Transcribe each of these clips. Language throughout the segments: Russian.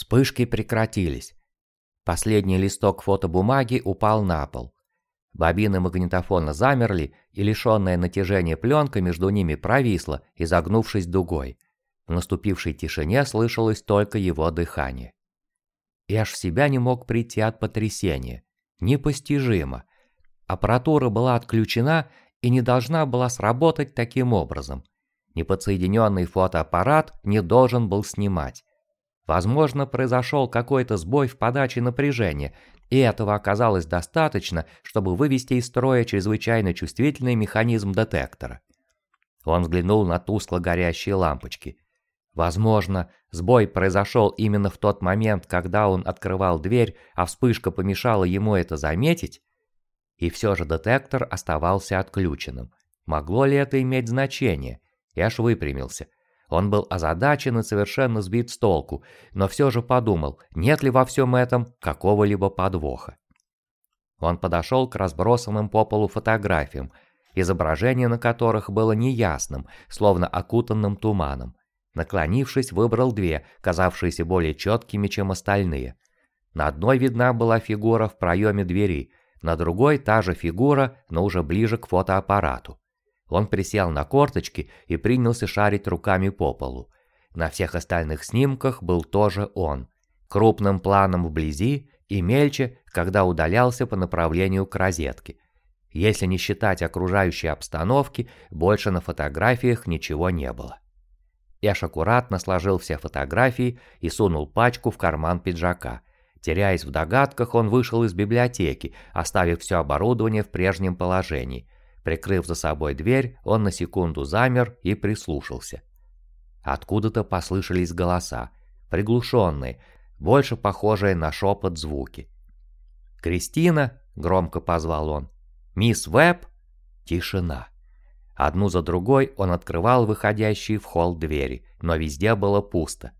Вспышки прекратились. Последний листок фотобумаги упал на пол. Бобины магнитофона замерли, и лишенная натяжения пленка между ними провисла, изогнувшись дугой. В наступившей тишине слышалось только его дыхание. И аж в себя не мог прийти от потрясения. Непостижимо. Аппаратура была отключена и не должна была сработать таким образом. Неподсоединенный фотоаппарат не должен был снимать. Возможно, произошел какой-то сбой в подаче напряжения, и этого оказалось достаточно, чтобы вывести из строя чрезвычайно чувствительный механизм детектора. Он взглянул на тускло горящие лампочки. Возможно, сбой произошел именно в тот момент, когда он открывал дверь, а вспышка помешала ему это заметить? И все же детектор оставался отключенным. Могло ли это иметь значение? Аж выпрямился – он был озадачен и совершенно сбит с толку, но все же подумал, нет ли во всем этом какого-либо подвоха. Он подошел к разбросанным по полу фотографиям, изображение на которых было неясным, словно окутанным туманом. Наклонившись, выбрал две, казавшиеся более четкими, чем остальные. На одной видна была фигура в проеме двери, на другой та же фигура, но уже ближе к фотоаппарату. Он присел на корточки и принялся шарить руками по полу. На всех остальных снимках был тоже он. Крупным планом вблизи и мельче, когда удалялся по направлению к розетке. Если не считать окружающей обстановки, больше на фотографиях ничего не было. Эш аккуратно сложил все фотографии и сунул пачку в карман пиджака. Теряясь в догадках, он вышел из библиотеки, оставив все оборудование в прежнем положении – Прикрыв за собой дверь, он на секунду замер и прислушался. Откуда-то послышались голоса, приглушенные, больше похожие на шепот звуки. «Кристина!» — громко позвал он. «Мисс Веб!» Тишина. Одну за другой он открывал выходящие в холл двери, но везде было пусто.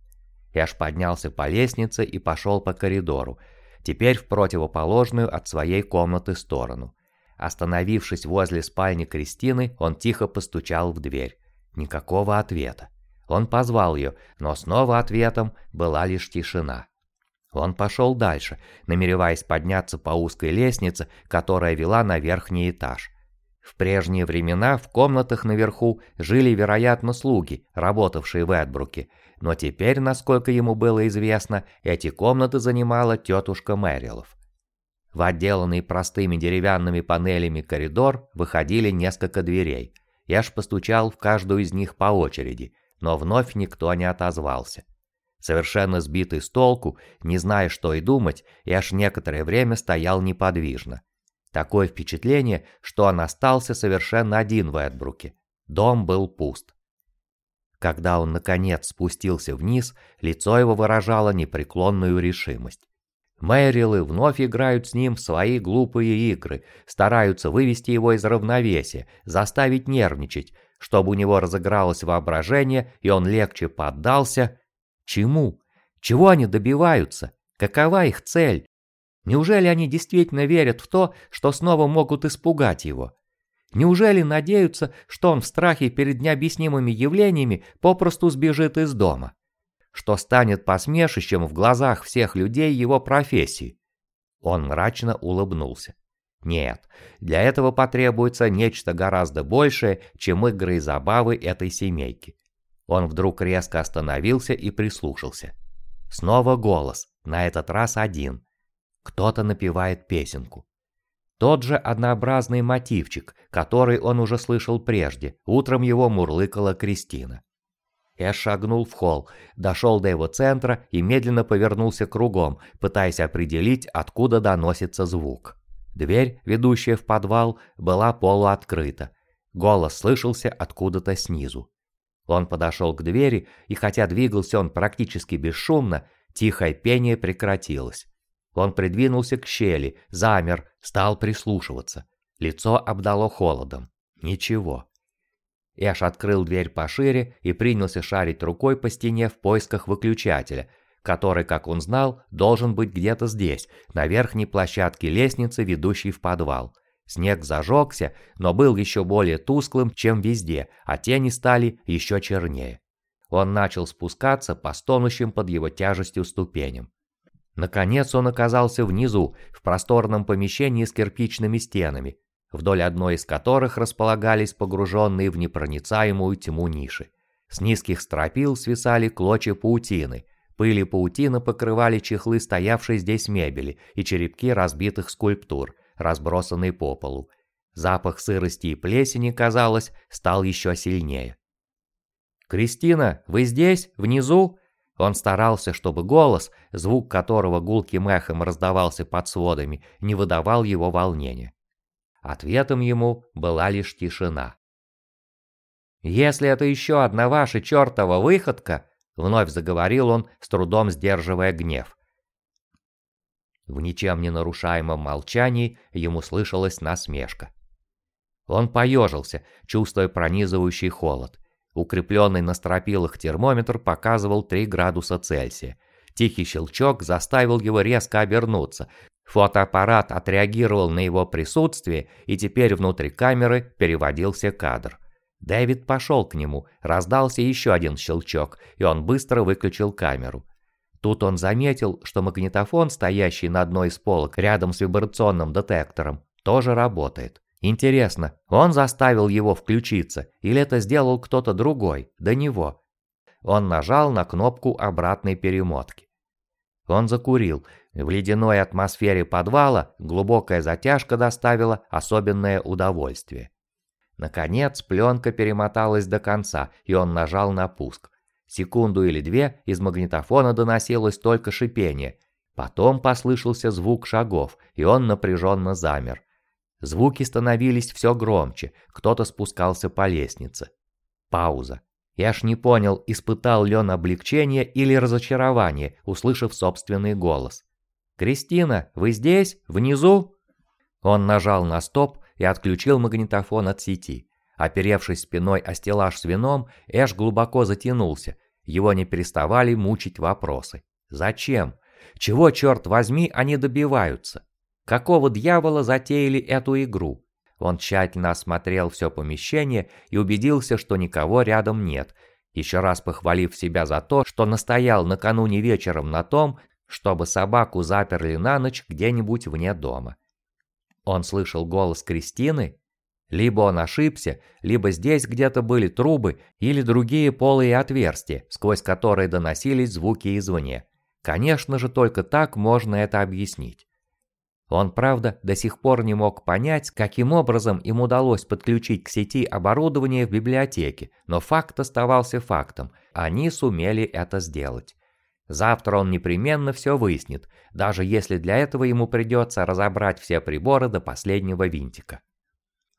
Эш поднялся по лестнице и пошел по коридору, теперь в противоположную от своей комнаты сторону. Остановившись возле спальни Кристины, он тихо постучал в дверь. Никакого ответа. Он позвал ее, но снова ответом была лишь тишина. Он пошел дальше, намереваясь подняться по узкой лестнице, которая вела на верхний этаж. В прежние времена в комнатах наверху жили, вероятно, слуги, работавшие в Эдбруке, но теперь, насколько ему было известно, эти комнаты занимала тетушка Мэрилов. В отделанный простыми деревянными панелями коридор выходили несколько дверей. Я ж постучал в каждую из них по очереди, но вновь никто не отозвался. Совершенно сбитый с толку, не зная, что и думать, я аж некоторое время стоял неподвижно. Такое впечатление, что он остался совершенно один в Эдбруке. Дом был пуст. Когда он, наконец, спустился вниз, лицо его выражало непреклонную решимость. Мэрилы вновь играют с ним в свои глупые игры, стараются вывести его из равновесия, заставить нервничать, чтобы у него разыгралось воображение, и он легче поддался. Чему? Чего они добиваются? Какова их цель? Неужели они действительно верят в то, что снова могут испугать его? Неужели надеются, что он в страхе перед необъяснимыми явлениями попросту сбежит из дома? Что станет посмешищем в глазах всех людей его профессии. Он мрачно улыбнулся. Нет, для этого потребуется нечто гораздо большее, чем игры и забавы этой семейки. Он вдруг резко остановился и прислушался. Снова голос, на этот раз один. Кто-то напевает песенку. Тот же однообразный мотивчик, который он уже слышал прежде, утром его мурлыкала Кристина. Эш шагнул в холл, дошел до его центра и медленно повернулся кругом, пытаясь определить, откуда доносится звук. Дверь, ведущая в подвал, была полуоткрыта. Голос слышался откуда-то снизу. Он подошел к двери, и хотя двигался он практически бесшумно, тихое пение прекратилось. Он придвинулся к щели, замер, стал прислушиваться. Лицо обдало холодом. Ничего. Эш открыл дверь пошире и принялся шарить рукой по стене в поисках выключателя, который, как он знал, должен быть где-то здесь, на верхней площадке лестницы, ведущей в подвал. Снег зажегся, но был еще более тусклым, чем везде, а тени стали еще чернее. он начал спускаться по стонущим под его тяжестью ступеням. Наконец он оказался внизу, в просторном помещении с кирпичными стенами, вдоль одной из которых располагались погруженные в непроницаемую тьму ниши. С низких стропил свисали клочья паутины, пыли паутины покрывали чехлы стоявшей здесь мебели и черепки разбитых скульптур, разбросанные по полу. Запах сырости и плесени, казалось, стал еще сильнее. «Кристина, вы здесь? Внизу?» Он старался, чтобы голос, звук которого гулким эхом раздавался под сводами, не выдавал его волнения. Ответом ему была лишь тишина. «Если это еще одна ваша чертова выходка», — вновь заговорил он, с трудом сдерживая гнев. В ничем не нарушаемом молчании ему слышалась насмешка. Он поежился, чувствуя пронизывающий холод. Укрепленный на стропилах термометр показывал 3 градуса Цельсия. Тихий щелчок заставил его резко обернуться. Фотоаппарат отреагировал на его присутствие, и теперь внутри камеры переводился кадр. Дэвид пошел к нему, раздался еще один щелчок, и он быстро выключил камеру. Тут он заметил, что магнитофон, стоящий на одной из полок рядом с вибрационным детектором, тоже работает. Интересно, он заставил его включиться, или это сделал кто-то другой, до него? Он нажал на кнопку обратной перемотки. Он закурил. В ледяной атмосфере подвала глубокая затяжка доставила особенное удовольствие. Наконец, пленка перемоталась до конца, и он нажал на пуск. Секунду или две из магнитофона доносилось только шипение. Потом послышался звук шагов, и он напряженно замер. Звуки становились все громче, кто-то спускался по лестнице. Пауза. Я ж не понял, испытал ли он облегчение или разочарование, услышав собственный голос. «Кристина, вы здесь? Внизу?» Он нажал на стоп и отключил магнитофон от сети. Оперевшись спиной о стеллаж с вином, Эш глубоко затянулся. Его не переставали мучить вопросы. Зачем? Чего, черт возьми, они добиваются? Какого дьявола затеяли эту игру? Он тщательно осмотрел все помещение и убедился, что никого рядом нет, еще раз похвалив себя за то, что настоял накануне вечером на том, чтобы собаку заперли на ночь где-нибудь вне дома. Он слышал голос Кристины? Либо он ошибся, либо здесь где-то были трубы или другие полые отверстия, сквозь которые доносились звуки извне. Конечно же, только так можно это объяснить. Он, правда, до сих пор не мог понять, каким образом им удалось подключить к сети оборудование в библиотеке, но факт оставался фактом, они сумели это сделать. Завтра он непременно все выяснит, даже если для этого ему придется разобрать все приборы до последнего винтика.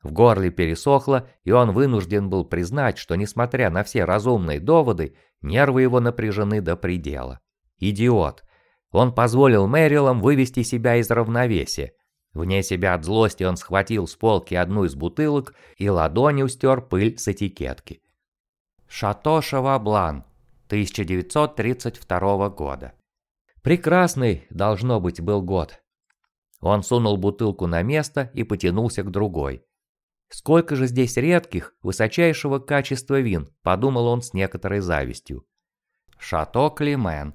В горле пересохло, и он вынужден был признать, что несмотря на все разумные доводы, нервы его напряжены до предела. Идиот. Он позволил Мэрилам вывести себя из равновесия. Вне себя от злости он схватил с полки одну из бутылок и ладонью стер пыль с этикетки. «Шато Шаваблан, 1932 года». Прекрасный, должно быть, был год. Он сунул бутылку на место и потянулся к другой. Сколько же здесь редких, высочайшего качества вин, подумал он с некоторой завистью. Шато Климен,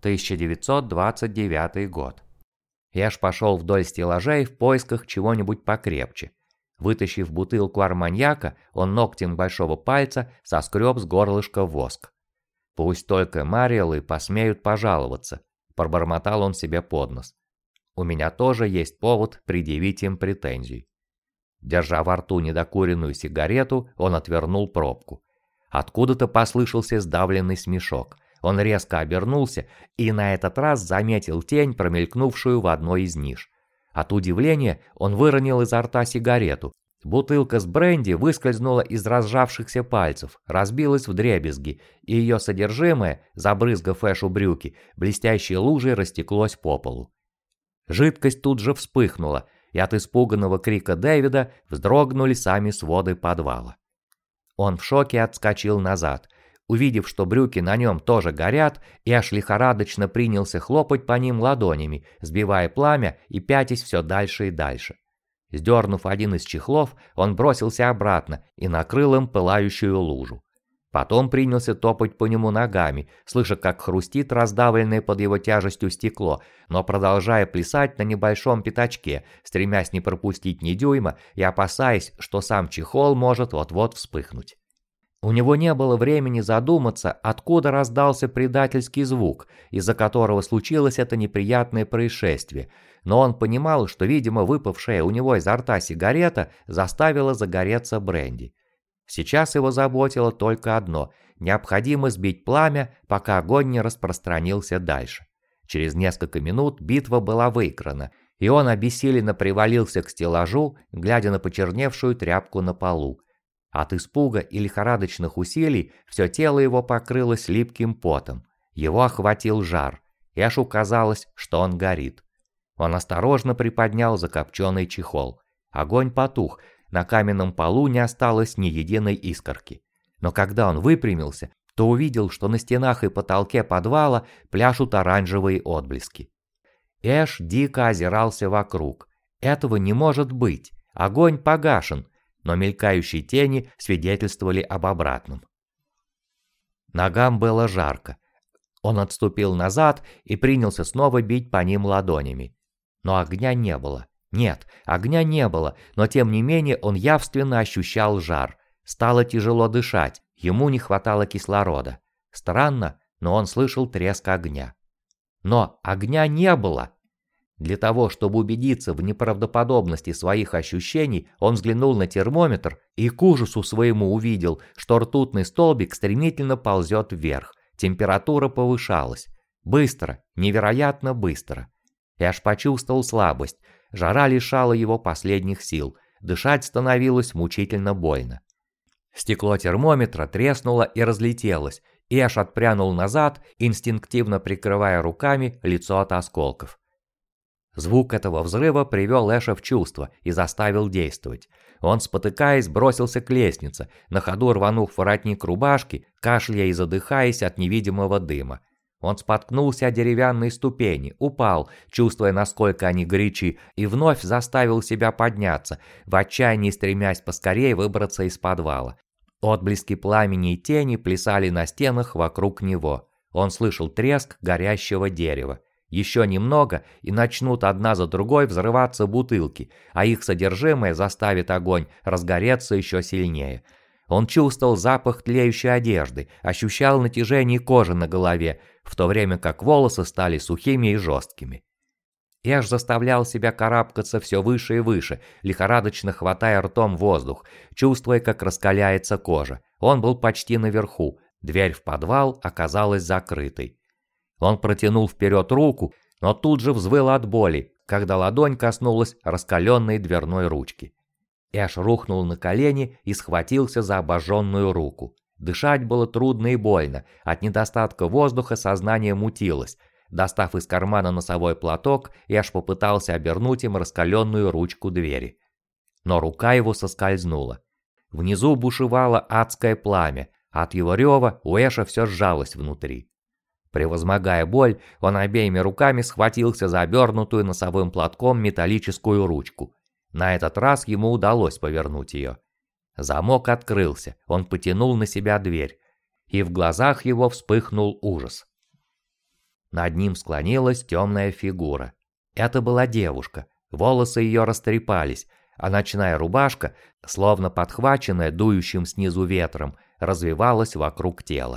1929 год. Я ж пошел вдоль стеллажей в поисках чего-нибудь покрепче. Вытащив бутылку арманьяка, он ногтем большого пальца соскреб с горлышка воск. Пусть только Мариэлы посмеют пожаловаться, пробормотал он себе под нос. У меня тоже есть повод предъявить им претензий. Держа во рту недокуренную сигарету, он отвернул пробку. Откуда-то послышался сдавленный смешок – он резко обернулся и на этот раз заметил тень, промелькнувшую в одной из ниш. От удивления он выронил изо рта сигарету. Бутылка с бренди выскользнула из разжавшихся пальцев, разбилась в дребезги, и ее содержимое, забрызгав Эшу брюки, блестящей лужей растеклось по полу. Жидкость тут же вспыхнула, и от испуганного крика Дэвида вздрогнули сами своды подвала. Он в шоке отскочил назад – Увидев, что брюки на нем тоже горят, Эш лихорадочно принялся хлопать по ним ладонями, сбивая пламя и пятясь все дальше и дальше. Сдернув один из чехлов, он бросился обратно и накрыл им пылающую лужу. Потом принялся топать по нему ногами, слыша, как хрустит раздавленное под его тяжестью стекло, но продолжая плясать на небольшом пятачке, стремясь не пропустить ни дюйма и опасаясь, что сам чехол может вот-вот вспыхнуть. У него не было времени задуматься, откуда раздался предательский звук, из-за которого случилось это неприятное происшествие, но он понимал, что, видимо, выпавшая у него изо рта сигарета заставила загореться бренди. Сейчас его заботило только одно – необходимо сбить пламя, пока огонь не распространился дальше. Через несколько минут битва была выиграна, и он обессиленно привалился к стеллажу, глядя на почерневшую тряпку на полу. От испуга и лихорадочных усилий все тело его покрылось липким потом. Его охватил жар. Эшу казалось, что он горит. Он осторожно приподнял закопченный чехол. Огонь потух, на каменном полу не осталось ни единой искорки. Но когда он выпрямился, то увидел, что на стенах и потолке подвала пляшут оранжевые отблески. Эш дико озирался вокруг. Этого не может быть. Огонь погашен, но мелькающие тени свидетельствовали об обратном. Ногам было жарко. Он отступил назад и принялся снова бить по ним ладонями. Но огня не было. Нет, огня не было, но тем не менее он явственно ощущал жар. Стало тяжело дышать, ему не хватало кислорода. Странно, но он слышал треск огня. Но огня не было. Для того, чтобы убедиться в неправдоподобности своих ощущений, он взглянул на термометр и к ужасу своему увидел, что ртутный столбик стремительно ползет вверх. Температура повышалась. Быстро, невероятно быстро. И аж почувствовал слабость. Жара лишала его последних сил. Дышать становилось мучительно больно. Стекло термометра треснуло и разлетелось. Эш отпрянул назад, инстинктивно прикрывая руками лицо от осколков. Звук этого взрыва привел Эша в чувство и заставил действовать. Он, спотыкаясь, бросился к лестнице, на ходу рванув воротник рубашки, кашляя и задыхаясь от невидимого дыма. Он споткнулся о деревянные ступени, упал, чувствуя, насколько они горячи, и вновь заставил себя подняться, в отчаянии стремясь поскорее выбраться из подвала. Отблески пламени и тени плясали на стенах вокруг него. Он слышал треск горящего дерева. Еще немного, и начнут одна за другой взрываться бутылки, а их содержимое заставит огонь разгореться еще сильнее. Он чувствовал запах тлеющей одежды, ощущал натяжение кожи на голове, в то время как волосы стали сухими и жесткими. Эш заставлял себя карабкаться все выше и выше, лихорадочно хватая ртом воздух, чувствуя, как раскаляется кожа. Он был почти наверху, дверь в подвал оказалась закрытой. Он протянул вперед руку, но тут же взвыл от боли, когда ладонь коснулась раскаленной дверной ручки. Эш рухнул на колени и схватился за обожженную руку. Дышать было трудно и больно, от недостатка воздуха сознание мутилось. Достав из кармана носовой платок, Эш попытался обернуть им раскаленную ручку двери. Но рука его соскользнула. Внизу бушевало адское пламя, от его рева у Эша все сжалось внутри. Превозмогая боль, он обеими руками схватился за обернутую носовым платком металлическую ручку. На этот раз ему удалось повернуть ее. Замок открылся, он потянул на себя дверь, и в глазах его вспыхнул ужас. Над ним склонилась темная фигура. Это была девушка, волосы ее растрепались, а ночная рубашка, словно подхваченная дующим снизу ветром, развивалась вокруг тела.